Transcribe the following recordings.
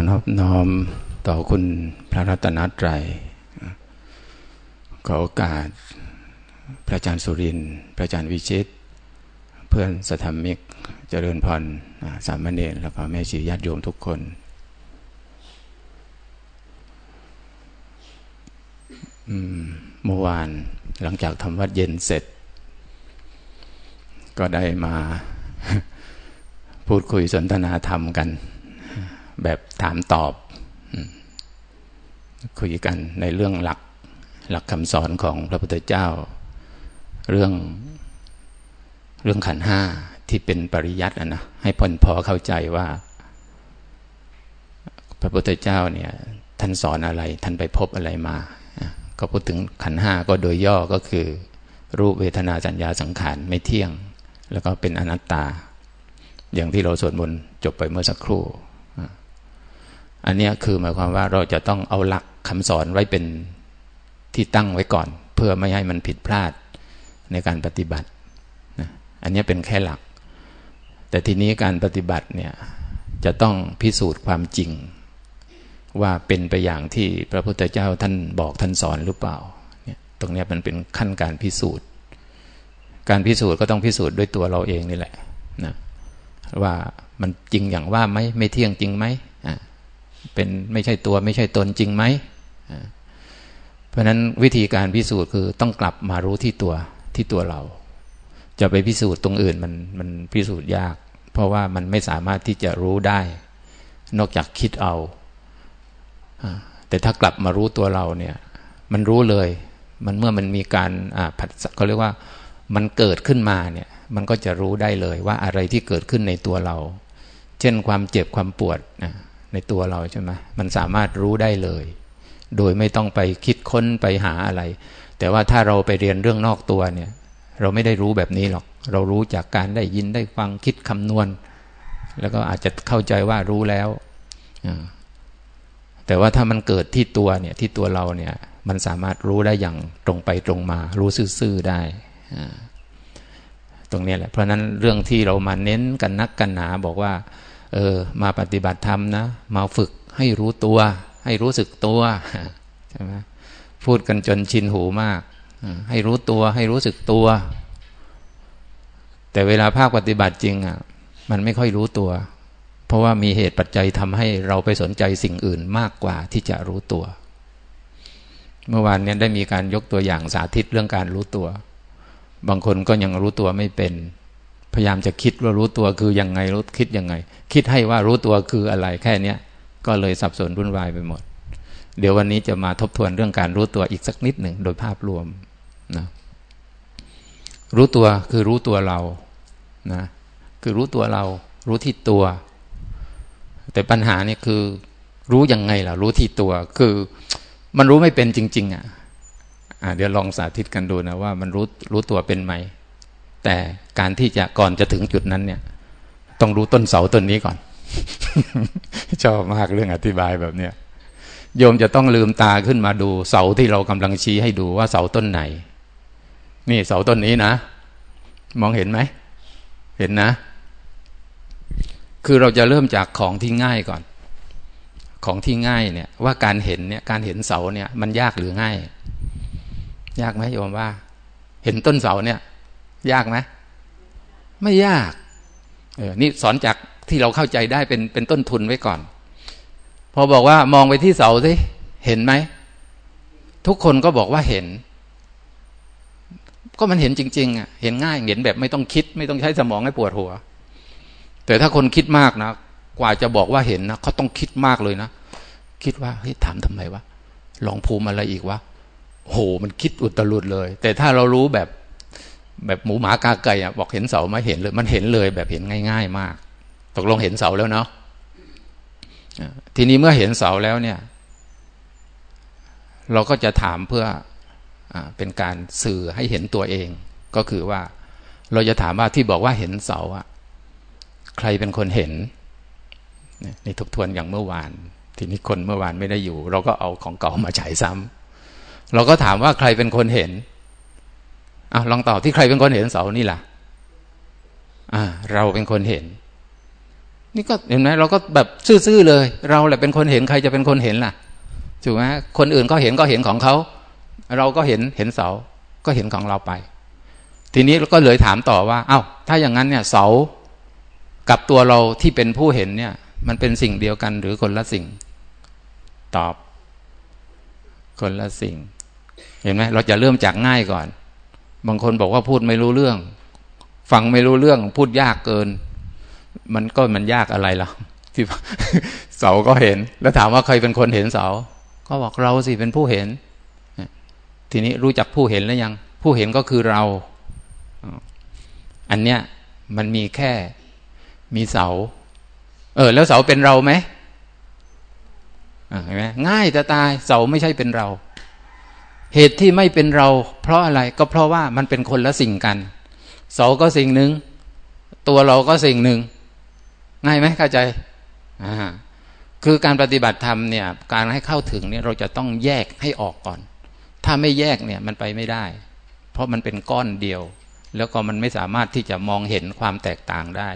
ขอนอบน้อมต่อคุณพระรัตนตรัยขอโอกาสพระอาจารย์สุรินทร์พระอาจารย์วิชิต เพื่อนสถามิกเจริญพรสามเณรแล้วก็แม่ชีญาติโยมทุกคน เมื่อวานหลังจากทำวัดเย็นเสร็จ ก็ได้มาพูดคุยสนทนาธรรมกัน แบบถามตอบ คุยกันในเรื่องหลักหลักคำสอนของพระพุทธเจ้า เรื่องเรื่องขันห้าที่เป็นปริยัตินะให้พนพอเข้าใจว่า พระพุทธเจ้าเนี่ยท่านสอนอะไร ท่านไปพบอะไรมา ก็พูดถึงขันห้าก็โดยย่อก็คือ รูปเวทนาสัญญาสังขารไม่เที่ยง แล้วก็เป็นอนัตตา อย่างที่เราสวดมนต์จบไปเมื่อสักครู่ อันนี้คือหมายความว่าเราจะต้องเอาหลักคำสอนไว้เป็นที่ตั้งไว้ก่อน เพื่อไม่ให้มันผิดพลาดในการปฏิบัติอันนี้เป็นแค่หลัก แต่ทีนี้การปฏิบัติเนี่ยจะต้องพิสูจน์ความจริง ว่าเป็นไปอย่างที่พระพุทธเจ้าท่านบอกท่านสอนหรือเปล่าเนี่ยตรงนี้มันเป็นขั้นการพิสูจน์ การพิสูจน์ก็ต้องพิสูจน์ด้วยตัวเราเองนี่แหละนะว่ามันจริงอย่างว่าไหมไม่เที่ยงจริงไหม เป็นไม่ใช่ตัวไม่ใช่ตนจริงไหม เพราะฉะนั้นวิธีการพิสูจน์คือต้องกลับมารู้ที่ตัวที่ตัวเรา จะไปพิสูจน์ตรงอื่นมันมันพิสูจน์ยาก เพราะว่ามันไม่สามารถที่จะรู้ได้ นอกจากคิดเอา แต่ถ้ากลับมารู้ตัวเราเนี่ย มันรู้เลย มันเมื่อมันมีการผัดเขาเรียกว่ามันเกิดขึ้นมาเนี่ย มันก็จะรู้ได้เลยว่าอะไรที่เกิดขึ้นในตัวเรา เช่นความเจ็บความปวดนะ ในตัวเราใช่ไหมมันสามารถรู้ได้เลย โดยไม่ต้องไปคิดค้นไปหาอะไร แต่ว่าถ้าเราไปเรียนเรื่องนอกตัวเนี่ย เราไม่ได้รู้แบบนี้หรอก เรารู้จากการได้ยินได้ฟังคิดคำนวณ แล้วก็อาจจะเข้าใจว่ารู้แล้ว แต่ว่าถ้ามันเกิดที่ตัวเนี่ยที่ตัวเราเนี่ยมันสามารถรู้ได้อย่างตรงไปตรงมา รู้ซื่อๆได้ตรงนี้แหละ เพราะนั้นเรื่องที่เรามาเน้นกันนักกันหนาบอกว่า เออ มาปฏิบัติธรรมนะ มาฝึกให้รู้ตัว ให้รู้สึกตัวใช่ไหมพูดกันจนชินหูมาก ให้รู้ตัวให้รู้สึกตัว แต่เวลาภาคปฏิบัติจริงอะ มันไม่ค่อยรู้ตัว เพราะว่ามีเหตุปัจจัยทำให้เราไปสนใจสิ่งอื่นมากกว่าที่จะรู้ตัว เมื่อวานนี้ได้มีการยกตัวอย่างสาธิตเรื่องการรู้ตัว บางคนก็ยังรู้ตัวไม่เป็น พยายามจะคิดว่ารู้ตัวคือยังไงรู้คิดยังไง คิดให้ว่ารู้ตัวคืออะไรแค่เนี้ยก็เลยสับสนวุ่นวายไปหมด เดี๋ยววันนี้จะมาทบทวนเรื่องการรู้ตัวอีกสักนิดหนึ่งโดยภาพรวมนะรู้ตัวคือรู้ตัวเรานะคือรู้ตัวเรารู้ที่ตัว แต่ปัญหาเนี่ยคือ รู้ยังไงล่ะ รู้ที่ตัวคือมันรู้ไม่เป็นจริง ๆ อะเดี๋ยวลองสาธิตกันดูนะว่ามันรู้รู้ตัวเป็นไหม แต่การที่จะก่อนจะถึงจุดนั้นเนี่ย ต้องรู้ต้นเสาต้นนี้ก่อน ชอบมากเรื่องอธิบายแบบเนี้ยโยมจะต้องลืมตาขึ้นมาดู เสาที่เรากำลังชี้ให้ดูว่าเสาต้นไหน นี่เสาต้นนี้นะ มองเห็นไหม เห็นนะ คือเราจะเริ่มจากของที่ง่ายก่อน ของที่ง่ายเนี่ย ว่าการเห็นเนี่ยการเห็นเสาเนี่ย มันยากหรือง่าย ยากไหมโยมว่า เห็นต้นเสาเนี่ย ยากไหมไม่ยาก เออ นี่สอนจากที่เราเข้าใจได้เป็นเป็นต้นทุนไว้ก่อน พอบอกว่ามองไปที่เสาสิ เห็นไหม ทุกคนก็บอกว่าเห็น ก็มันเห็นจริง ๆอะ เห็นง่าย เห็นแบบไม่ต้องคิด ไม่ต้องใช้สมองให้ปวดหัว แต่ถ้าคนคิดมากนะ กว่าจะบอกว่าเห็นนะเขาต้องคิดมากเลยนะ คิดว่าเฮ้ยถามทำไมวะ ลองภูมิอะไรอีกวะโห มันคิดอุตรุดเลย แต่ถ้าเรารู้แบบ แบบหมูหมากาไก่อะบอกเห็นเสาไม่เห็นเลยมันเห็นเลยแบบเห็นง่าย ๆ มาก ตกลงเห็นเสาแล้วเนาะทีนี้เมื่อเห็นเสาแล้วเนี่ย เราก็จะถามเพื่ออเป็นการสื่อให้เห็นตัวเอง ก็คือว่า เราจะถามว่าที่บอกว่าเห็นเสาอะใครเป็นคนเห็นนี่ทบทวนอย่างเมื่อวาน ทีนี้คนเมื่อวานไม่ได้อยู่ เราก็เอาของเก่ามาฉายซ้ำเราก็ถามว่าใครเป็นคนเห็น อะลองตอบที่ใครเป็นคนเห็นเสานี่ล่ะ อ่า เราเป็นคนเห็น นี่ก็เห็นไหมเราก็แบบซื่อๆเลย เราแหละเป็นคนเห็นใครจะเป็นคนเห็นล่ะถูกไหมคนอื่นก็เห็นก็เห็นของเขาเราก็เห็นเห็นเสาก็เห็นของเราไป ทีนี้ก็เลยถามต่อว่า เอา้า ถ้าอย่างนั้นเนี่ยเสากับตัวเราที่เป็นผู้เห็นเนี่ย มันเป็นสิ่งเดียวกันหรือคนละสิ่ง ตอบ คนละสิ่ง เห็นไหมเราจะเริ่มจากง่ายก่อน บางคนบอกว่าพูดไม่รู้เรื่อง ฟังไม่รู้เรื่องพูดยากเกิน มันก็มันยากอะไรล่ะที่เสาก็เห็น แล้วถามว่าใครเป็นคนเห็นเสา ก็บอกเราสิเป็นผู้เห็น ทีนี้รู้จักผู้เห็นแล้วยัง ผู้เห็นก็คือเรา อันเนี้ยมันมีแค่มีเสา เออ แล้วเสาเป็นเราไหมเห็นไหมง่ายจะตายเสาไม่ใช่เป็นเรา เหตุที่ไม่เป็นเรา เพราะอะไรก็เพราะว่ามันเป็นคนละสิ่งกัน เสาก็สิ่งหนึ่ง ตัวเราก็สิ่งหนึ่ง ง่ายไหมเข้าใจอ่าคือการปฏิบัติธรรมเนี่ย การให้เข้าถึงเนี่ยเราจะต้องแยกให้ออกก่อน ถ้าไม่แยกเนี่ยมันไปไม่ได้ เพราะมันเป็นก้อนเดียว แล้วก็มันไม่สามารถที่จะมองเห็นความแตกต่างได้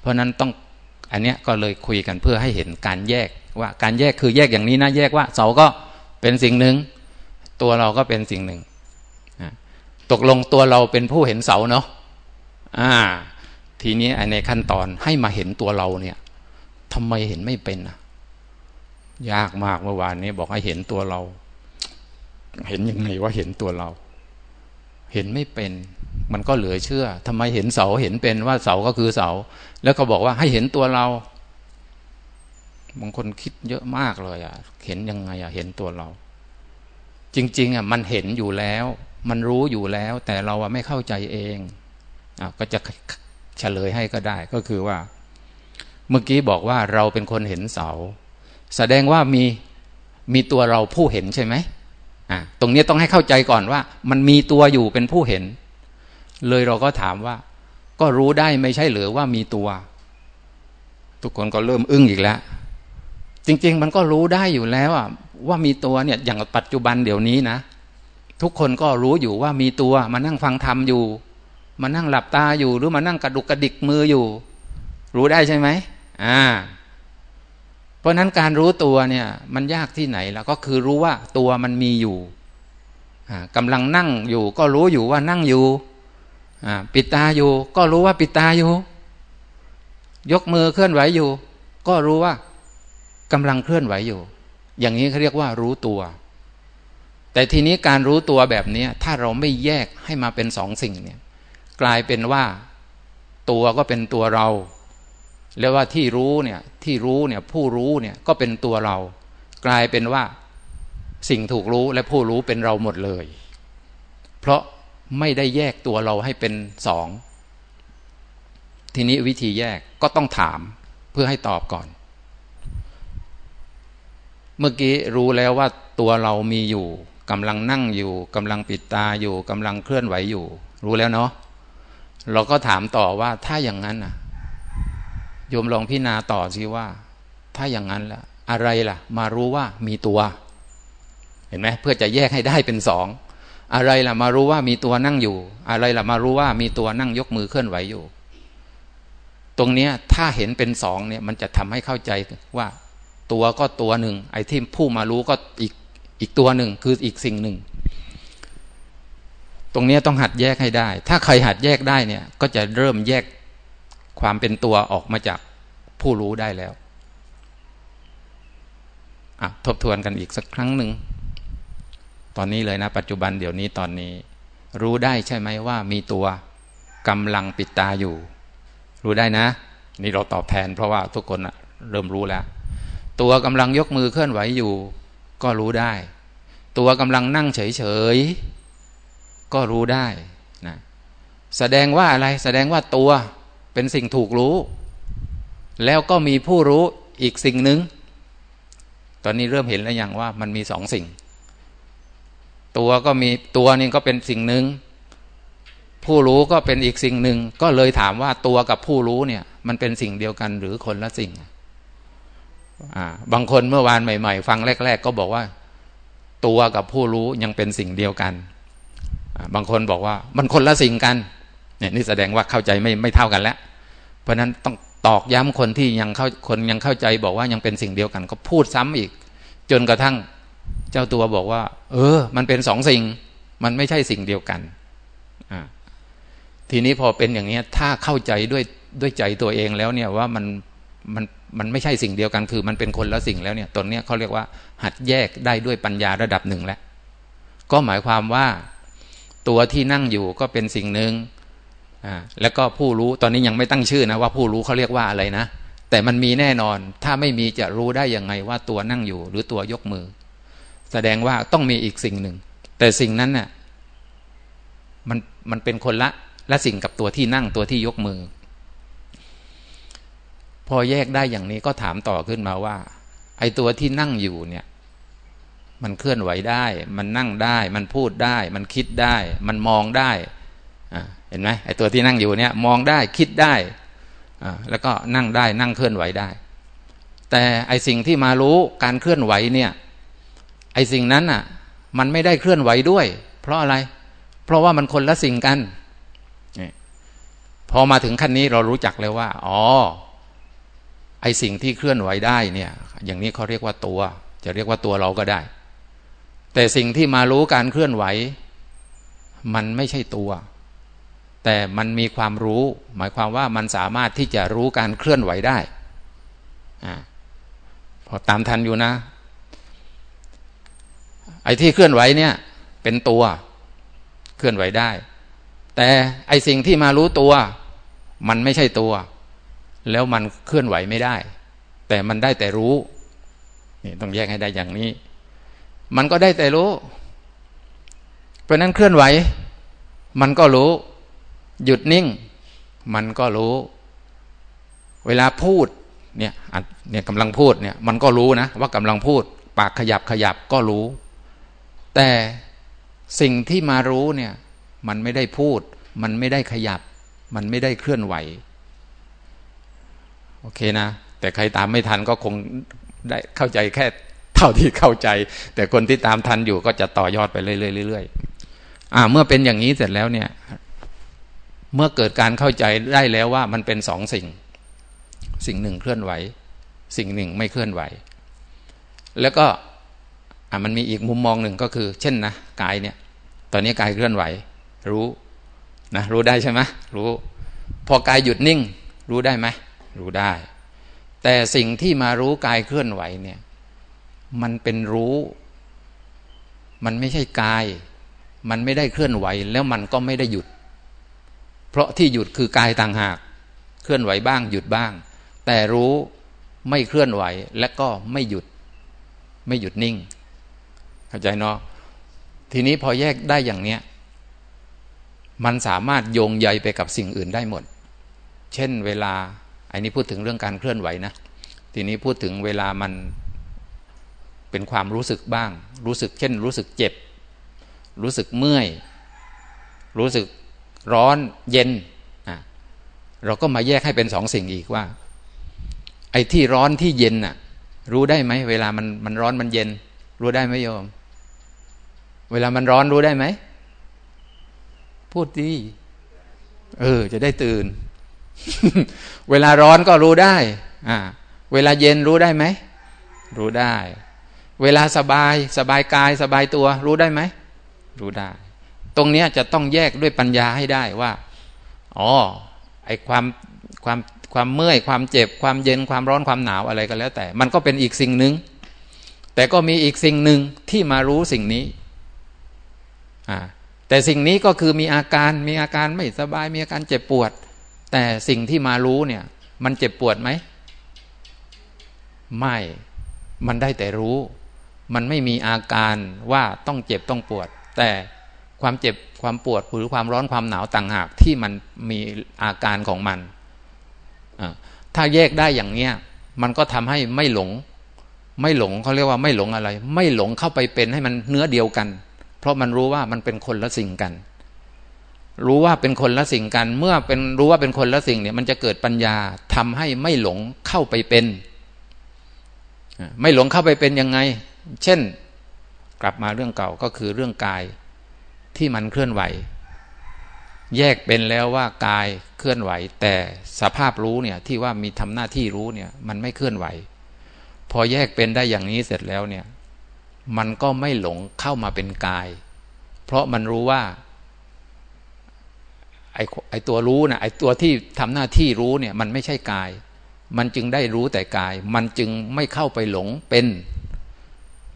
เพราะนั้นต้องอันเนี้ยก็เลยคุยกันเพื่อให้เห็นการแยกว่าการแยกคือแยกอย่างนี้นะแยกว่าเสาก็เป็นสิ่งหนึ่ง ตัวเราก็เป็นสิ่งหนึ่ง ตกลงตัวเราเป็นผู้เห็นเสาเนาะอ่า ทีนี้ในขั้นตอนให้มาเห็นตัวเราเนี่ยทำไมเห็นไม่เป็นอะยากมากเมื่อวานนี้บอกให้เห็นตัวเรา เห็นยังไงว่าเห็นตัวเรา เห็นไม่เป็น มันก็เหลือเชื่อทำไมเห็นเสาเห็นเป็นว่าเสาก็คือเสา แล้วก็บอกว่าให้เห็นตัวเราบางคนคิดเยอะมากเลยอะ เห็นยังไงอะ เห็นตัวเรา จริงๆอะมันเห็นอยู่แล้ว มันรู้อยู่แล้ว แต่เราไม่เข้าใจเองอะก็จะเฉลยให้ก็ได้ก็คือว่า เมื่อกี้บอกว่าเราเป็นคนเห็นเสา แสดงว่ามีมีตัวเราผู้เห็นใช่ไหมอะตรงนี้ต้องให้เข้าใจก่อนว่า มันมีตัวอยู่เป็นผู้เห็น เลยเราก็ถามว่า ก็รู้ได้ไม่ใช่หรือว่ามีตัว ทุกคนก็เริ่มอึ้งอีกแล้ว จริง ๆ มันก็รู้ได้อยู่แล้วอะ ว่ามีตัวเนี่ยอย่างปัจจุบันเดี๋ยวนี้นะ ทุกคนก็รู้อยู่ว่ามีตัวมานั่งฟังธรรมอยู่ มานั่งหลับตาอยู่หรือมานั่งกระดุกกระดิกมืออยู่ รู้ได้ใช่ไหมอ่าเพราะนั้นการรู้ตัวเนี่ยมันยากที่ไหนแล้วก็คือรู้ว่าตัวมันมีอยู่กำลังนั่งอยู่ ก็รู้อยู่ว่านั่งอยู่ปิดตาอยู่ ก็รู้ว่าปิดตาอยู่ ยกมือเคลื่อนไหวอยู่ ก็รู้ว่ากำลังเคลื่อนไหวอยู่ อย่างนี้เขาเรียกว่ารู้ตัว แต่ทีนี้การรู้ตัวแบบนี้ถ้าเราไม่แยกให้มาเป็นสองสิ่งเนี่ย กลายเป็นว่าตัวก็เป็นตัวเรา แล้วว่าที่รู้เนี่ยที่รู้เนี่ยผู้รู้เนี่ยก็เป็นตัวเรา กลายเป็นว่าสิ่งถูกรู้และผู้รู้เป็นเราหมดเลย เพราะไม่ได้แยกตัวเราให้เป็นสอง ทีนี้วิธีแยกก็ต้องถามเพื่อให้ตอบก่อน เมื่อกี้รู้แล้วว่าตัวเรามีอยู่กำลังนั่งอยู่กำลังปิดตาอยู่กำลังเคลื่อนไหวอยู่ รู้แล้วเนาะเราก็ถามต่อว่าถ้าอย่างนั้นอะโยมลองพิจารณาต่อสิว่า ถ้าอย่างนั้นละอะไรล่ะ มารู้ว่ามีตัว เห็นไหมเพื่อจะแยกให้ได้เป็นสองอะไรล่ะ มารู้ว่ามีตัวนั่งอยู่ อะไรล่ะ มารู้ว่ามีตัวนั่งยกมือเคลื่อนไหวอยู่ ตรงเนี้ยถ้าเห็นเป็นสองเนี่ย มันจะทำให้เข้าใจว่า ตัวก็ตัวหนึ่ง ไอ้ที่ผู้มารู้ก็อีกอีกตัวหนึ่ง คืออีกสิ่งหนึ่ง ตรงนี้ต้องหัดแยกให้ได้ ถ้าใครหัดแยกได้เนี่ย ก็จะเริ่มแยกความเป็นตัวออกมาจากผู้รู้ได้แล้วทบทวนกันอีกสักครั้งหนึ่ง ตอนนี้เลยนะ ปัจจุบันเดี๋ยวนี้ตอนนี้ รู้ได้ใช่ไหมว่ามีตัวกำลังปิดตาอยู่ รู้ได้นะ นี่เราตอบแทนเพราะว่าทุกคนเริ่มรู้แล้ว ตัวกำลังยกมือเคลื่อนไหวอยู่ ก็รู้ได้ ตัวกำลังนั่งเฉยๆก็รู้ได้นะแสดงว่าอะไรแสดงว่าตัวเป็นสิ่งถูกรู้ แล้วก็มีผู้รู้อีกสิ่งหนึ่งตอนนี้เริ่มเห็นแล้วยังว่ามันมีสองสิ่ง ตัวก็มีตัวนี้ก็เป็นสิ่งหนึ่งผู้รู้ก็เป็นอีกสิ่งหนึ่งก็เลยถามว่าตัวกับผู้รู้เนี่ย มันเป็นสิ่งเดียวกันหรือคนละสิ่ง บางคนเมื่อวานใหม่ ๆ ฟังแรก ๆ ก็บอกว่า ตัวกับผู้รู้ยังเป็นสิ่งเดียวกัน บางคนบอกว่า มันคนละสิ่งกัน เนี่ยนี่แสดงว่าเข้าใจไม่ไม่เท่ากันแล้ว เพราะนั้นต้องตอกย้ำคนที่ยังเข้าคนยังเข้าใจบอกว่ายังเป็นสิ่งเดียวกัน ก็พูดซ้ำอีก จนกระทั่งเจ้าตัวบอกว่า เออ มันเป็นสองสิ่ง มันไม่ใช่สิ่งเดียวกันอ่าทีนี้พอเป็นอย่างนี้ถ้าเข้าใจด้วยด้วยใจตัวเองแล้วเนี่ยว่ามันมัน มันไม่ใช่สิ่งเดียวกันคือ มันเป็นคนละสิ่งแล้วเนี่ยตนเนี้ยเขาเรียกว่า หัดแยกได้ด้วยปัญญาระดับหนึ่งแล้วก็หมายความว่าตัวที่นั่งอยู่ก็เป็นสิ่งหนึ่งอ่าแล้วก็ผู้รู้ตอนนี้ยังไม่ตั้งชื่อนะว่าผู้รู้เขาเรียกว่าอะไรนะ แต่มันมีแน่นอน ถ้าไม่มีจะรู้ได้ยังไงว่าตัวนั่งอยู่ หรือตัวยกมือ แสดงว่าต้องมีอีกสิ่งหนึ่ง แต่สิ่งนั้นน่ะมันมันเป็นคนละและสิ่งกับตัวที่นั่งตัวที่ยกมือ พอแยกได้อย่างนี้ก็ถามต่อขึ้นมาว่า ไอ้ตัวที่นั่งอยู่เนี่ย มันเคลื่อนไหวได้ มันนั่งได้ มันพูดได้ มันคิดได้ มันมองได้เห็นไหมไอ้ตัวที่นั่งอยู่เนี่ย มองได้คิดได้แล้วก็นั่งได้นั่งเคลื่อนไหวได้ แต่ไอสิ่งที่มารู้การเคลื่อนไหวเนี่ย ไอสิ่งนั้นอะ มันไม่ได้เคลื่อนไหวด้วย เพราะอะไร เพราะว่ามันคนละสิ่งกันพอมาถึงขั้นนี้เรารู้จักเลยว่า อ๋อ ไอสิ่งที่เคลื่อนไหวได้เนี่ย อย่างนี้เขาเรียกว่าตัว จะเรียกว่าตัวเราก็ได้ แต่สิ่งที่มารู้การเคลื่อนไหว มันไม่ใช่ตัว แต่มันมีความรู้ หมายความว่ามันสามารถที่จะรู้การเคลื่อนไหวได้อพอตามทันอยู่นะ ไอ้ที่เคลื่อนไหวเนี่ย เป็นตัว เคลื่อนไหวได้ แต่ไอ้สิ่งที่มารู้ตัว มันไม่ใช่ตัว แล้วมันเคลื่อนไหวไม่ได้ แต่มันได้แต่รู้นี่ต้องแยกให้ได้อย่างนี้ มันก็ได้แต่รู้ เพราะนั้นเคลื่อนไหว มันก็รู้ หยุดนิ่ง มันก็รู้ เวลาพูดเนี่ยเนี่ยกำลังพูดเนี่ยมันก็รู้นะว่ากำลังพูด ปากขยับขยับก็รู้ แต่สิ่งที่มารู้เนี่ยมันไม่ได้พูด มันไม่ได้ขยับ มันไม่ได้เคลื่อนไหว โอเคนะ แต่ใครตามไม่ทันก็คงได้เข้าใจแค่เท่าที่เข้าใจ แต่คนที่ตามทันอยู่ก็จะต่อยอดไปเรื่อยๆอ่า เมื่อเป็นอย่างนี้เสร็จแล้วเนี่ย เมื่อเกิดการเข้าใจได้แล้วว่ามันเป็นสองสิ่ง สิ่งหนึ่งเคลื่อนไหว สิ่งหนึ่งไม่เคลื่อนไหว แล้วก็อ่ามันมีอีกมุมมองหนึ่งก็คือ เช่นนะกายเนี่ย ตอนนี้กายเคลื่อนไหว รู้นะรู้ได้ใช่ไหมรู้ พอกายหยุดนิ่ง รู้ได้ไหม รู้ได้ แต่สิ่งที่มารู้กายเคลื่อนไหวเนี่ย มันเป็นรู้ มันไม่ใช่กาย มันไม่ได้เคลื่อนไหว แล้วมันก็ไม่ได้หยุด เพราะที่หยุดคือกายต่างหาก เคลื่อนไหวบ้าง หยุดบ้าง แต่รู้ไม่เคลื่อนไหวและก็ไม่หยุด ไม่หยุดนิ่ง เข้าใจเนาะทีนี้พอแยกได้อย่างเนี้ยมันสามารถโยงใยไปกับสิ่งอื่นได้หมด เช่นเวลา อันนี้พูดถึงเรื่องการเคลื่อนไหวนะ ทีนี้พูดถึงเวลามันเป็นความรู้สึกบ้าง รู้สึกเช่น รู้สึกเจ็บ รู้สึกเมื่อย รู้สึกร้อนเย็นอะเราก็มาแยกให้เป็นสองสิ่งอีกว่า ไอ้ที่ร้อนที่เย็นน่ะ รู้ได้ไหมเวลามันมันร้อนมันเย็น รู้ได้ไหมโยม เวลามันร้อนรู้ได้ไหม พูดดี เออ จะได้ตื่น เวลาร้อนก็รู้ได้อ่าเวลาเย็นรู้ได้ไหม รู้ได้ เวลาสบายสบายกายสบายตัว รู้ได้ไหม รู้ได้ ตรงนี้จะต้องแยกด้วยปัญญาให้ได้ว่า อ๋อ ไอความความความเมื่อยความเจ็บความเย็นความร้อนความหนาวอะไรก็แล้วแต่ มันก็เป็นอีกสิ่งหนึ่ง แต่ก็มีอีกสิ่งหนึ่งที่มารู้สิ่งนี้ อ่า แต่สิ่งนี้ก็คือมีอาการมีอาการไม่สบายมีอาการเจ็บปวด แต่สิ่งที่มารู้เนี่ย มันเจ็บปวดไหม ไม่ มันได้แต่รู้ มันไม่มีอาการว่าต้องเจ็บต้องปวด แต่ความเจ็บความปวดหรือความร้อนความหนาวต่างหากที่มันมีอาการของมัน ถ้าแยกได้อย่างเนี้ย มันก็ทำให้ไม่หลง ไม่หลงเขาเรียกว่าไม่หลงอะไร ไม่หลงเข้าไปเป็นให้มันเนื้อเดียวกัน เพราะมันรู้ว่ามันเป็นคนละสิ่งกัน รู้ว่าเป็นคนละสิ่งกัน เมื่อเป็นรู้ว่าเป็นคนละสิ่งเนี่ย มันจะเกิดปัญญาทำให้ไม่หลงเข้าไปเป็น ไม่หลงเข้าไปเป็นยังไง เช่นกลับมาเรื่องเก่าก็คือเรื่องกายที่มันเคลื่อนไหว แยกเป็นแล้วว่ากายเคลื่อนไหว แต่สภาพรู้เนี่ยที่ว่ามีทำหน้าที่รู้เนี่ย มันไม่เคลื่อนไหว พอแยกเป็นได้อย่างนี้เสร็จแล้วเนี่ย มันก็ไม่หลงเข้ามาเป็นกาย เพราะมันรู้ว่า อ้ไอตัวรู้นะไอ้ตัวที่ทำหน้าที่รู้เนี่ยมันไม่ใช่กาย มันจึงได้รู้แต่กาย มันจึงไม่เข้าไปหลงเป็น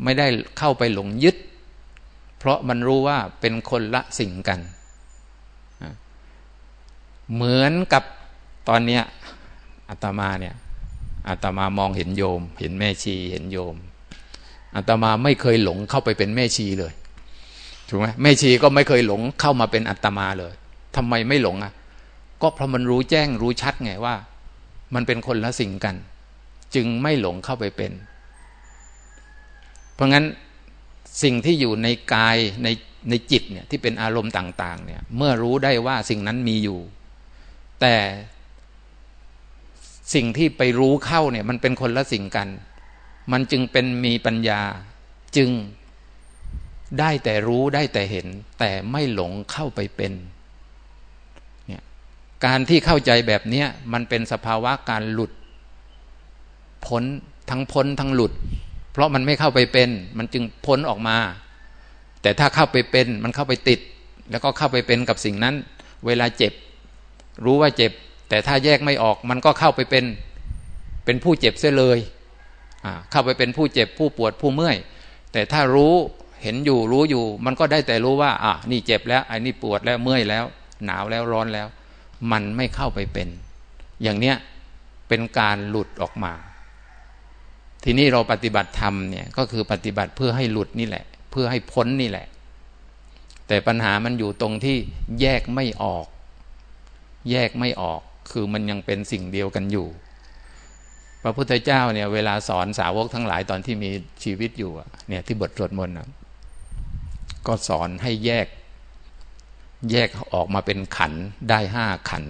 ไม่ได้เข้าไปหลงยึด เพราะมันรู้ว่าเป็นคนละสิ่งกัน เหมือนกับตอนเนี้ยอาตมาเนี่ยอาตมามองเห็นโยม เห็นแม่ชีเห็นโยมอาตมาไม่เคยหลงเข้าไปเป็นแม่ชีเลยถูกไหมแม่ชีก็ไม่เคยหลงเข้ามาเป็นอาตมาเลย ทำไมไม่หลงอะ ก็เพราะมันรู้แจ้งรู้ชัดไงว่า มันเป็นคนละสิ่งกัน จึงไม่หลงเข้าไปเป็น เพราะงั้นสิ่งที่อยู่ในกายในในจิตเนี่ยที่เป็นอารมณ์ต่างๆเนี่ยเมื่อรู้ได้ว่าสิ่งนั้นมีอยู่ แต่สิ่งที่ไปรู้เข้าเนี่ยมันเป็นคนละสิ่งกัน มันจึงเป็นมีปัญญาจึงได้แต่รู้ได้แต่เห็น แต่ไม่หลงเข้าไปเป็น การที่เข้าใจแบบนี้มันเป็นสภาวะการหลุด พ้นทั้งพ้นทั้งหลุด เพราะมันไม่เข้าไปเป็น มันจึงพ้นออกมา แต่ถ้าเข้าไปเป็นมันเข้าไปติด แล้วก็เข้าไปเป็นกับสิ่งนั้น เวลาเจ็บ รู้ว่าเจ็บ แต่ถ้าแยกไม่ออก มันก็เข้าไปเป็นเป็นผู้เจ็บเสียเลยเข้าไปเป็นผู้เจ็บผู้ปวดผู้เมื่อย แต่ถ้ารู้เห็นอยู่รู้อยู่ มันก็ได้แต่รู้ว่า อะนี่เจ็บแล้วไอ้นี่ปวดแล้วเมื่อยแล้ว หนาวแล้วร้อนแล้ว มันไม่เข้าไปเป็น อย่างเนี้ยเป็นการหลุดออกมา ทีนี้เราปฏิบัติธรรมเนี่ยก็คือปฏิบัติเพื่อให้หลุดนี่แหละ เพื่อให้พ้นนี่แหละ แต่ปัญหามันอยู่ตรงที่แยกไม่ออก แยกไม่ออกคือมันยังเป็นสิ่งเดียวกันอยู่ พระพุทธเจ้าเนี่ยเวลาสอนสาวกทั้งหลายตอนที่มีชีวิตอยู่เนี่ยที่บทสวดมนต์ก็สอนให้แยก แยกออกมาเป็นขันได้ห้าขัน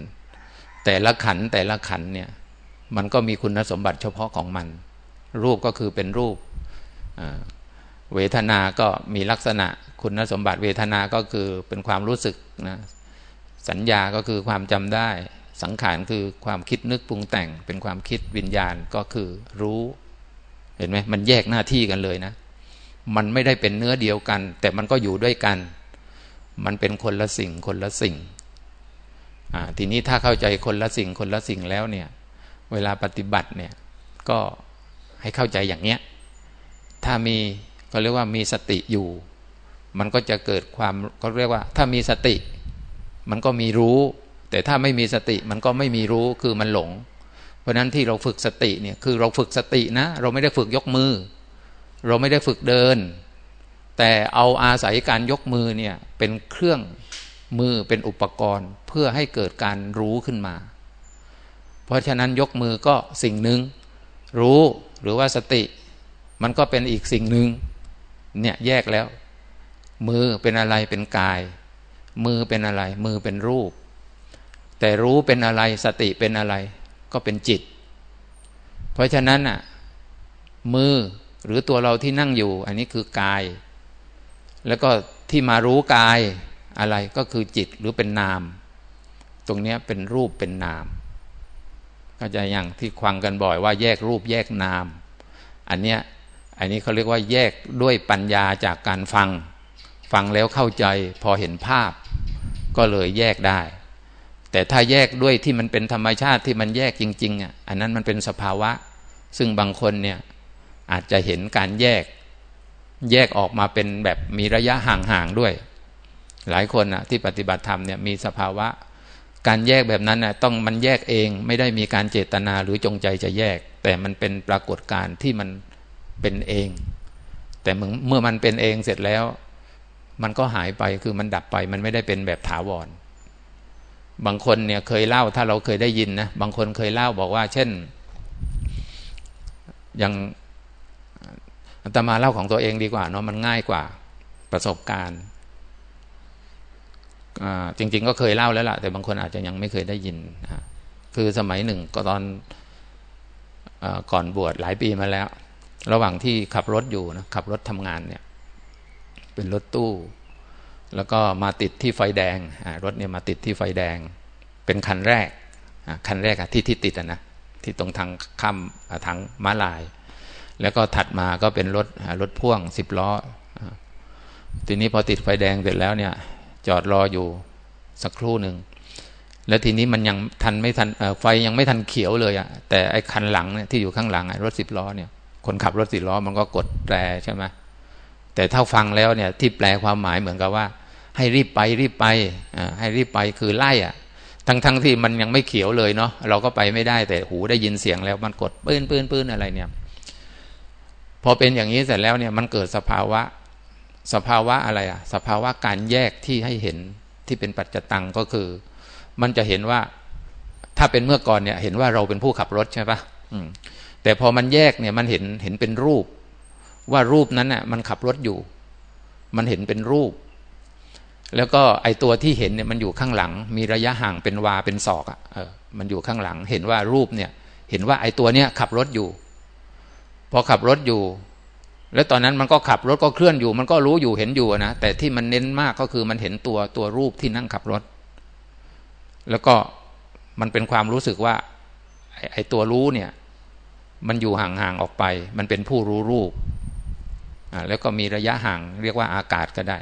แต่ละขันแต่ละขันเนี่ยมันก็มีคุณสมบัติเฉพาะของมัน รูปก็คือเป็นรูป เวทนา ก็มีลักษณะคุณสมบัติเวทนา ก็คือเป็นความรู้สึกนะสัญญาก็คือความจำได้ สังขารคือความคิดนึกปรุงแต่ง เป็นความคิดวิญญาณก็คือรู้ เห็นไหมมันแยกหน้าที่กันเลยนะ มันไม่ได้เป็นเนื้อเดียวกัน แต่มันก็อยู่ด้วยกัน มันเป็นคนละสิ่งคนละสิ่งทีนี้ถ้าเข้าใจคนละสิ่งคนละสิ่งแล้วเนี่ย เวลาปฏิบัติเนี่ยก็ให้เข้าใจอย่างเนี้ย ถ้ามีก็เรียกว่ามีสติอยู่ มันก็จะเกิดความก็เรียกว่า ถ้ามีสติ มันก็มีรู้ แต่ถ้าไม่มีสติมันก็ไม่มีรู้คือมันหลง เพราะนั้นที่เราฝึกสติเนี่ยคือเราฝึกสตินะ เราไม่ได้ฝึกยกมือ เราไม่ได้ฝึกเดิน แต่เอาอาศัยการยกมือเนี่ยเป็นเครื่องมือเป็นอุปกรณ์เพื่อให้เกิดการรู้ขึ้นมา เพราะฉะนั้นยกมือก็สิ่งหนึ่งรู้หรือว่าสติ มันก็เป็นอีกสิ่งหนึ่งเนี่ยแยกแล้ว มือเป็นอะไรเป็นกาย มือเป็นอะไร มือเป็นรูป แต่รู้เป็นอะไรสติเป็นอะไรก็เป็นจิต เพราะฉะนั้นอะมือหรือตัวเราที่นั่งอยู่ อันนี้คือกาย แล้วก็ที่มารู้กายอะไรก็คือจิตหรือเป็นนาม ตรงนี้เป็นรูปเป็นนามก็จะอย่างที่ควังกันบ่อยว่าแยกรูปแยกนาม อันเนี้ยอันนี้เขาเรียกว่าแยกด้วยปัญญาจากการฟัง ฟังแล้วเข้าใจพอเห็นภาพ ก็เลยแยกได้ แต่ถ้าแยกด้วยที่มันเป็นธรรมชาติที่มันแยกจริงๆอะอันนั้นมันเป็นสภาวะ ซึ่งบางคนเนี่ยอาจจะเห็นการแยก แยกออกมาเป็นแบบมีระยะห่างๆด้วย หลายคนอะที่ปฏิบัติธรรมเนี่ยมีสภาวะ การแยกแบบนั้นนะต้องมันแยกเองไม่ได้มีการเจตนาหรือจงใจจะแยก แต่มันเป็นปรากฏการณ์ที่มันเป็นเอง แต่เมื่อมันเป็นเองเสร็จแล้ว มันก็หายไปคือมันดับไปมันไม่ได้เป็นแบบถาวร บางคนเนี่ยเคยเล่าถ้าเราเคยได้ยินนะบางคนเคยเล่าบอกว่า เช่น อย่าง อัตมาเล่าของตัวเองดีกว่าเนาะมันง่ายกว่าประสบการณ์จริง ๆ ก็เคยเล่าแล้วล่ะ แต่บางคนอาจจะยังไม่เคยได้ยินนะคือสมัยหนึ่งก็ตอนอก่อนบวชหลายปีมาแล้ว ระหว่างที่ขับรถอยู่นะขับรถทำงานเนี่ย เป็นรถตู้ แล้วก็มาติดที่ไฟแดงรถเนี่ยมาติดที่ไฟแดง เป็นคันแรกคันแรกที่ที่ติดนะที่ตรงทางข้ามทางม้าลาย แล้วก็ถัดมาก็เป็นรถรถพ่วงสิบล้อ ทีนี้พอติดไฟแดงเสร็จแล้วเนี่ย จอดรออยู่สักครู่หนึ่ง แล้วทีนี้มันยังทันไม่ทันไฟยังไม่ทันเขียวเลยอะ่ะแต่ไอ้คันหลังเนี่ยที่อยู่ข้างหลังรถสิบล้อเนี่ย คนขับรถสิบล้อมันก็กดแตรใช่ไหมแต่ถ้าฟังแล้วเนี่ยที่แปลความหมายเหมือนกับว่า ให้รีบไปรีบไปให้รีบไปคือไล่อะ่ะทั้งทั้งที่มันยังไม่เขียวเลยเนาะเราก็ไปไม่ได้แต่หูได้ยินเสียงแล้วมันกดปื้นปืนปืนอะไรเนี่ย พอเป็นอย่างนี้เสร็จแล้วเนี่ยมันเกิดสภาวะ สภาวะอะไรอะสภาวะการแยกที่ให้เห็นที่เป็นปัจจตังก็คือ มันจะเห็นว่าถ้าเป็นเมื่อก่อนเนี่ย เห็นว่าเราเป็นผู้ขับรถใช่ปะแต่พอมันแยกเนี่ยมันเห็นเห็นเป็นรูป ว่ารูปนั้นน่ะ มันขับรถอยู่ มันเห็นเป็นรูป แล้วก็ไอตัวที่เห็นเนี่ยมันอยู่ข้างหลัง มีระยะห่างเป็นวาเป็นศอกอะ่ะมันอยู่ข้างหลัง เห็นว่ารูปเนี่ย เห็นว่าไอตัวเนี้ยขับรถอยู่ พอขับรถอยู่ แล้วตอนนั้นมันก็ขับรถก็เคลื่อนอยู่ มันก็รู้อยู่เห็นอยู่นะแต่ที่มันเน้นมากก็คือมันเห็นตัวตัวรูปที่นั่งขับรถ แล้วก็มันเป็นความรู้สึกว่าไอไอตัวรู้เนี่ย มันอยู่ห่างๆออกไป มันเป็นผู้รู้รูปอ่าแล้วก็มีระยะห่างเรียกว่าอากาศก็ได้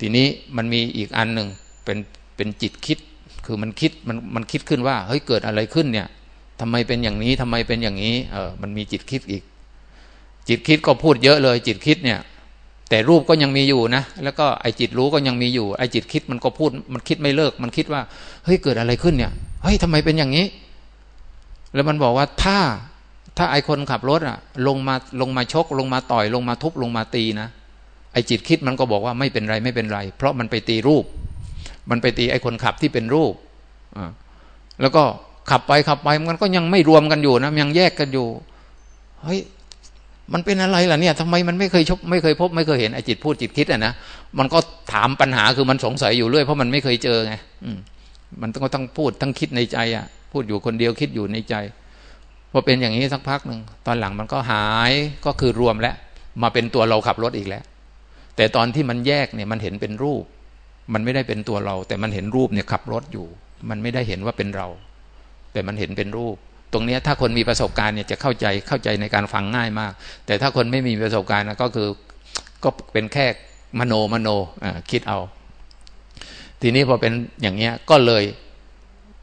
ทีนี้มันมีอีกอันหนึ่งเป็นเป็นจิตคิด คือมันคิดมันมันคิดขึ้นว่าเฮ้ยเกิดอะไรขึ้นเนี่ย ทำไมเป็นอย่างนี้ทำไมเป็นอย่างนี้เออมันมีจิตคิดอีก จิตคิดก็พูดเยอะเลย จิตคิดเนี่ย แต่รูปก็ยังมีอยู่นะ แล้วก็ไอจิตรู้ก็ยังมีอยู่ไอจิตคิดมันก็พูด มันคิดไม่เลิก มันคิดว่าเฮ้ยเกิดอะไรขึ้นเนี่ยเฮ้ยทำไมเป็นอย่างนี้ แล้วมันบอกว่าถ้าถ้าไอคนขับรถอะลงมาลงมาชก ลงมาต่อยลงมาทุบลงมาตีนะไอจิตคิดมันก็บอกว่าไม่เป็นไรไม่เป็นไร เพราะมันไปตีรูป มันไปตีไอคนขับที่เป็นรูปอ่าแล้วก็ ขับไปขับไปมันก็ยังไม่รวมกันอยู่นะยังแยกกันอยู่เฮ้ยมันเป็นอะไรล่ะเนี่ยทำไมมันไม่เคยชบไม่เคยพบ ไม่เคยเห็นไอ้จิตพูดจิตคิดอะนะมันก็ถามปัญหาคือมันสงสัยอยู่เรื่อยเพราะมันไม่เคยเจอไงมันต้องต้องพูดทั้งคิดในใจอะ พูดอยู่คนเดียวคิดอยู่ในใจพอเป็นอย่างนี้สักพักหนึ่งตอนหลังมันก็หายก็คือรวมแล้วมาเป็นตัวเราขับรถอีกแล้ว แต่ตอนที่มันแยกเนี่ยมันเห็นเป็นรูป มันไม่ได้เป็นตัวเรา แต่มันเห็นรูปเนี่ยขับรถอยู่ มันไม่ได้เห็นว่าเป็นเรา แต่มันเห็นเป็นรูป ตรงนี้ถ้าคนมีประสบการณ์เนี่ยจะเข้าใจเข้าใจในการฟังง่ายมาก แต่ถ้าคนไม่มีประสบการณ์ก็คือก็เป็นแค่มโนมโนคิดเอา ทีนี้พอเป็นอย่างเงี้ยก็เลย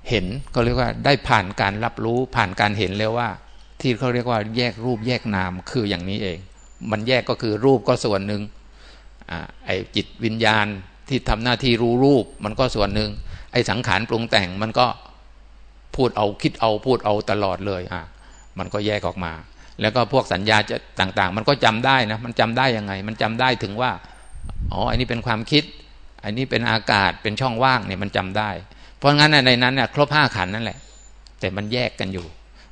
เห็นก็เรียกว่าได้ผ่านการรับรู้ผ่านการเห็นแล้วว่า ที่เขาเรียกว่าแยกรูปแยกนามคืออย่างนี้เอง มันแยกก็คือรูปก็ส่วนหนึ่งไอ้จิตวิญญาณที่ทำหน้าที่รู้รูปมันก็ส่วนหนึ่งไอ้สังขารปรุงแต่งมันก็ พูดเอาคิดเอาพูดเอาตลอดเลยอะมันก็แยกออกมา แล้วก็พวกสัญญาจะต่าง ๆ มันก็จำได้นะมันจำได้ยังไง มันจำได้ถึงว่าอ๋ออันนี้เป็นความคิด อันนี้เป็นอากาศเป็นช่องว่างเนี่ยมันจำได้ เพราะงั้นในนั้นเนี่ยครบห้าขันนั่นแหละ แต่มันแยกกันอยู่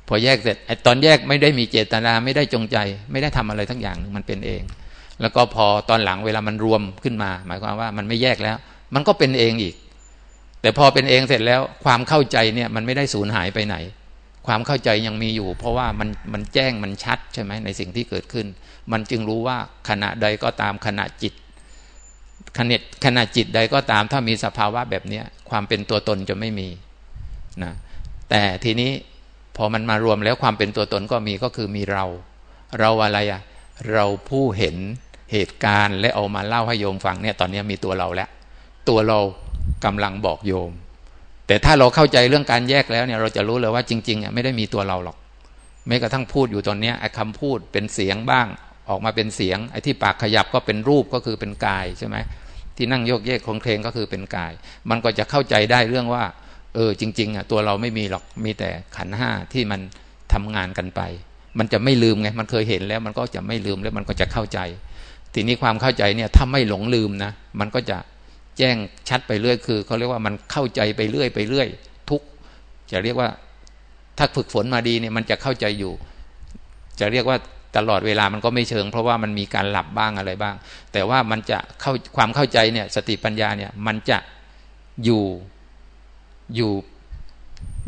พอแยกเสร็จไอ้ตอนแยกไม่ได้มีเจตนาไม่ได้จงใจ ไม่ได้ทำอะไรทั้งอย่างมันเป็นเอง แล้วก็พอตอนหลังเวลามันรวมขึ้นมา หมายความว่ามันไม่แยกแล้ว มันก็เป็นเองอีก แต่พอเป็นเองเสร็จแล้วความเข้าใจเนี่ยมันไม่ได้สูญหายไปไหน ความเข้าใจยังมีอยู่ เพราะว่ามันมันแจ้งมันชัดใช่ไหมในสิ่งที่เกิดขึ้น มันจึงรู้ว่าขณะใดก็ตามขณะจิตขณะขณะจิตใดก็ตามถ้ามีสภาวะแบบนี้ความเป็นตัวตนจะไม่มีนะแต่ทีนี้พอมันมารวมแล้วความเป็นตัวตนก็มีก็คือมีเรา เราอะไรอะเราผู้เห็นเหตุการณ์และเอามาเล่าให้โยมฟังเนี่ยตอนนี้มีตัวเราแล้ว ตัวเรา กำลังบอกโยม แต่ถ้าเราเข้าใจเรื่องการแยกแล้วเนี่ยเราจะรู้เลยว่าจริงๆไม่ได้มีตัวเราหรอกแม้กระทั่งพูดอยู่ตอนนี้ไอ้คำพูดเป็นเสียงบ้าง ออกมาเป็นเสียงไอ้ที่ปากขยับก็เป็นรูปก็คือเป็นกายใช่ไหมที่นั่งโยกเยกคงเคงก็คือเป็นกาย มันก็จะเข้าใจได้เรื่องว่า เออจริง ๆอะตัวเราไม่มีหรอกมีแต่ขันห้าที่มันทำงานกันไป มันจะไม่ลืมไงมันเคยเห็นแล้วมันก็จะไม่ลืมแล้วมันก็จะเข้าใจ ทีนี้ความเข้าใจเนี่ยถ้าไม่หลงลืมนะมันก็จะ แจ้งชัดไปเรื่อยคือเขาเรียกว่ามันเข้าใจไปเรื่อยไปเรื่อย ทุกจะเรียกว่าถ้าฝึกฝนมาดีเนี่ยมันจะเข้าใจอยู่ จะเรียกว่าตลอดเวลามันก็ไม่เชิง เพราะว่ามันมีการหลับบ้างอะไรบ้าง แต่ว่ามันจะเข้าความเข้าใจเนี่ยสติปัญญาเนี่ยมันจะอยู่อยู่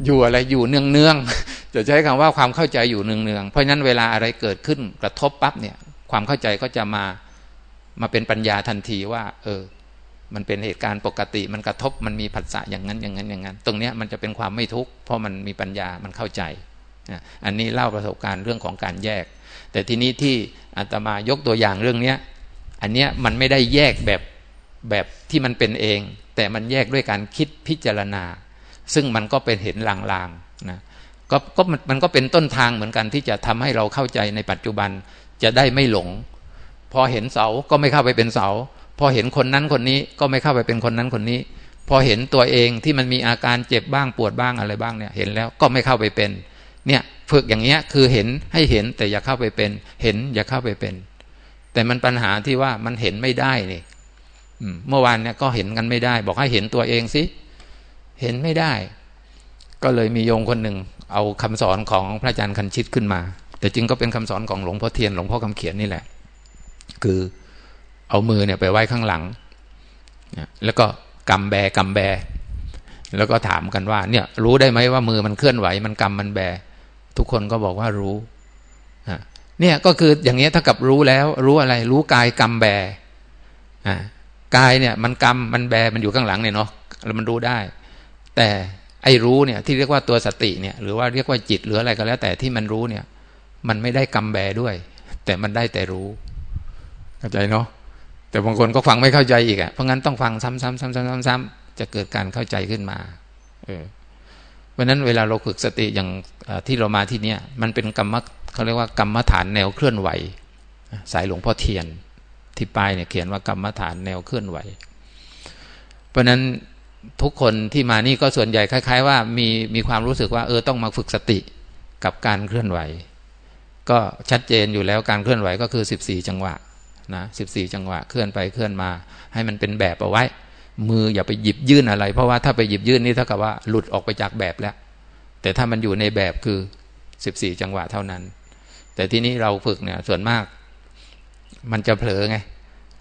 อยู่อะไรอยู่เนืองเนืองจะใช้คำว่าความเข้าใจอยู่เนืองเนืองเพราะฉะนั้นเวลาอะไรเกิดขึ้นกระทบปั๊บเนี่ยความเข้าใจก็จะมามาเป็นปัญญาทันทีว่า เออ มันเป็นเหตุการณ์ปกติ มันกระทบมันมีผัสสะอย่างนั้นอย่างนั้นอย่างนั้น ตรงเนี้ยมันจะเป็นความไม่ทุกข์เพราะมันมีปัญญามันเข้าใจ อันนี้เล่าประสบการณ์เรื่องของการแยก แต่ทีนี้ที่อาตมายกตัวอย่างเรื่องเนี้ยอันเนี้ยมันไม่ได้แยกแบบแบบที่มันเป็นเอง แต่มันแยกด้วยการคิดพิจารณา ซึ่งมันก็เป็นเห็นลางๆนะก็ก็มันก็เป็นต้นทางเหมือนกันที่จะทำให้เราเข้าใจในปัจจุบันจะได้ไม่หลง พอเห็นเสาก็ไม่เข้าไปเป็นเสา พอเห็นคนนั้นคนนี้ก็ไม่เข้าไปเป็นคนนั้นคนนี้ พอเห็นตัวเองที่มันมีอาการเจ็บบ้างปวดบ้างอะไรบ้างเนี่ย เห็นแล้วก็ไม่เข้าไปเป็น เนี่ยฝึกอย่างเงี้ยคือเห็นให้เห็นแต่อย่าเข้าไปเป็น เห็นอย่าเข้าไปเป็น แต่มันปัญหาที่ว่ามันเห็นไม่ได้นี่เมื่อวานเนี่ยก็เห็นกันไม่ได้ บอกให้เห็นตัวเองสิเห็นไม่ได้ ก็เลยมีโยงคนหนึ่งเอาคำสอนของพระอาจารย์คันชิตขึ้นมา แต่จริงก็เป็นคำสอนของหลวงพ่อเทียนหลวงพ่อคำเขียนนี่แหละ คือ เอามือเนี่ยไปไว้ข้างหลัง แล้วก็กำแบกำแบ แล้วก็ถามกันว่า เนี่ย รู้ได้ไหมว่ามือมันเคลื่อนไหว มันกำมันแบ ทุกคนก็บอกว่ารู้เนี่ยก็คืออย่างเงี้ยถ้ากับรู้แล้วรู้อะไร รู้กายกำแบกายเนี่ยมันกำมันแบมันอยู่ข้างหลังเนี่ยเนาะแล้วมันรู้ได้ แต่ไอ้รู้เนี่ยที่เรียกว่าตัวสติเนี่ยหรือว่าเรียกว่าจิตหรืออะไรก็แล้ว แต่ที่มันรู้เนี่ย มันไม่ได้กำแบด้วย แต่มันได้แต่รู้เข้าใจเนาะ แต่บางคนก็ฟังไม่เข้าใจอีกอะ่ะเพราะงั้นต้องฟังซ้ำๆซ้ำๆๆ จะเกิดการเข้าใจขึ้นมา เออเพราะนั้นเวลาเราฝึกสติอย่างที่เรามาที่เนี้ยมันเป็นกรรมเขาเรียกว่ากรรมฐานแนวเคลื่อนไหว สายหลวงพ่อเทียน ที่ป้ายเนี่ยเขียนว่ากรรมฐานแนวเคลื่อนไหว เพราะนั้นทุกคนที่มานี่ก็ส่วนใหญ่คล้าย ๆ ว่ามีมีความรู้สึกว่าเออต้องมาฝึกสติกับการเคลื่อนไหว ก็ชัดเจนอยู่แล้วการเคลื่อนไหวก็คือ 14 จังหวะ นะสิบสี่จังหวะเคลื่อนไปเคลื่อนมา ให้มันเป็นแบบเอาไว้ มืออย่าไปหยิบยื่นอะไร เพราะว่าถ้าไปหยิบยื่นนี่เท่ากับว่าหลุดออกไปจากแบบแล้ว แต่ถ้ามันอยู่ในแบบคือสิบสี่จังหวะเท่านั้น แต่ที่นี้เราฝึกเนี่ยส่วนมาก มันจะเผลอไง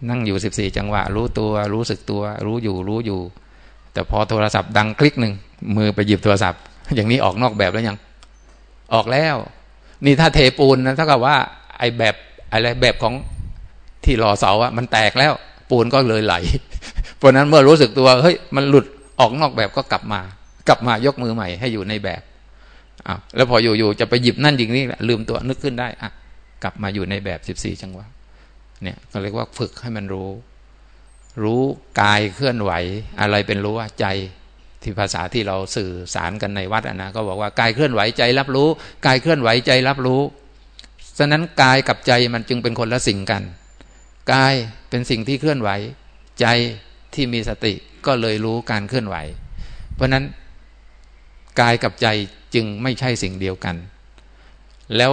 นั่งอยู่สิบสี่จังหวะ รู้ตัว รู้สึกตัว รู้อยู่รู้อยู่ แต่พอโทรศัพท์ดังคลิกหนึ่งมือไปหยิบโทรศัพท์ อย่างนี้ออกนอกแบบแล้วยัง ออกแล้ว นี่ถ้าเทปูนนะเท่ากับว่าไอแบบอะไรแบบของ ที่หล่อเสาอะมันแตกแล้ว ปูนก็เลยไหล เพราะนั้นเมื่อรู้สึกตัวเฮ้ยมันหลุดออกนอกแบบก็กลับมา กลับมายกมือใหม่ให้อยู่ในแบบอ้าวแล้วพออยู่ๆจะไปหยิบนั่นหยิงนี่ลืมตัวนึกขึ้นได้อะกลับมาอยู่ในแบบสิบสี่จังหวะเนี่ยก็เรียกว่าฝึกให้มันรู้ รู้กายเคลื่อนไหว อะไรเป็นรู้ว่าใจที่ภาษาที่เราสื่อสารกันในวัดนะก็บอกว่ากายเคลื่อนไหวใจรับรู้ กายเคลื่อนไหวใจรับรู้ฉะนั้นกายกับใจมันจึงเป็นคนละสิ่งกัน กายเป็นสิ่งที่เคลื่อนไหว ใจที่มีสติก็เลยรู้การเคลื่อนไหว เพราะนั้นกายกับใจจึงไม่ใช่สิ่งเดียวกัน แล้ว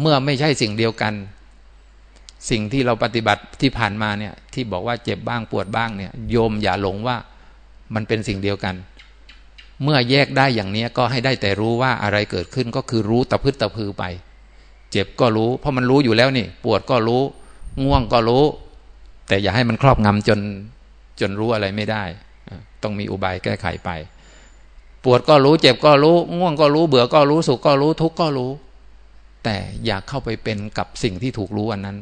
เมื่อไม่ใช่สิ่งเดียวกัน สิ่งที่เราปฏิบัติที่ผ่านมาเนี่ยที่บอกว่าเจ็บบ้างปวดบ้างเนี่ยโยมอย่าหลงว่ามันเป็นสิ่งเดียวกัน เมื่อแยกได้อย่างนี้ก็ให้ได้แต่รู้ว่าอะไรเกิดขึ้นก็คือรู้ตะพึดตะพือไป เจ็บก็รู้ เพราะมันรู้อยู่แล้วนี่ ปวดก็รู้ ง่วงก็รู้ แต่อย่าให้มันครอบงำจนจนรู้อะไรไม่ได้ ต้องมีอุบายแก้ไขไป ปวดก็รู้ เจ็บก็รู้ ง่วงก็รู้ เบื่อก็รู้สุขก็รู้ ทุกข์ก็รู้ แต่อย่าเข้าไปเป็นกับสิ่งที่ถูกรู้อันนั้น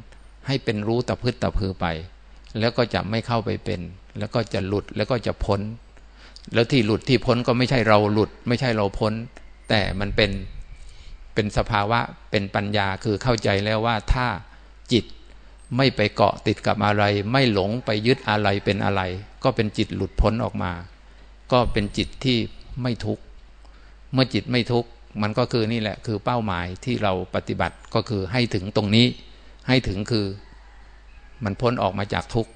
ให้เป็นรู้ตะพืชตะพือไป แล้วก็จะไม่เข้าไปเป็น แล้วก็จะหลุดแล้วก็จะพ้น แล้วที่หลุดที่พ้นก็ไม่ใช่เราหลุด ไม่ใช่เราพ้น แต่มันเป็นเป็นสภาวะเป็นปัญญาคือเข้าใจแล้วว่าถ้า ไม่ไปเกาะติดกับอะไร ไม่หลงไปยึดอะไรเป็นอะไร ก็เป็นจิตหลุดพ้นออกมา ก็เป็นจิตที่ไม่ทุกข์เมื่อจิตไม่ทุกข์มันก็คือนี่แหละ คือเป้าหมายที่เราปฏิบัติก็คือให้ถึงตรงนี้ ให้ถึงคือ มันพ้นออกมาจากทุกข์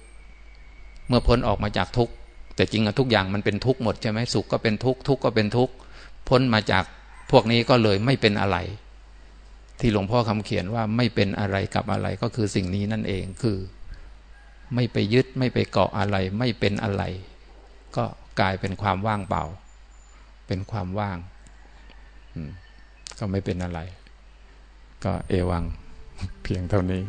เมื่อพ้นออกมาจากทุกข์แต่จริงอะทุกอย่างมันเป็นทุกข์หมดใช่ไหมสุขก็เป็นทุกข์ทุกข์ก็เป็นทุกข์พ้นมาจากพวกนี้ก็เลยไม่เป็นอะไร ที่หลวงพ่อคำเขียนว่าไม่เป็นอะไรกับอะไรก็คือสิ่งนี้นั่นเองคือ ไม่ไปยึดไม่ไปเกาะอะไร ไม่เป็นอะไร ก็กลายเป็นความว่างเปล่า เป็นความว่างก็ไม่เป็นอะไร ก็เอวังเพียงเท่านี้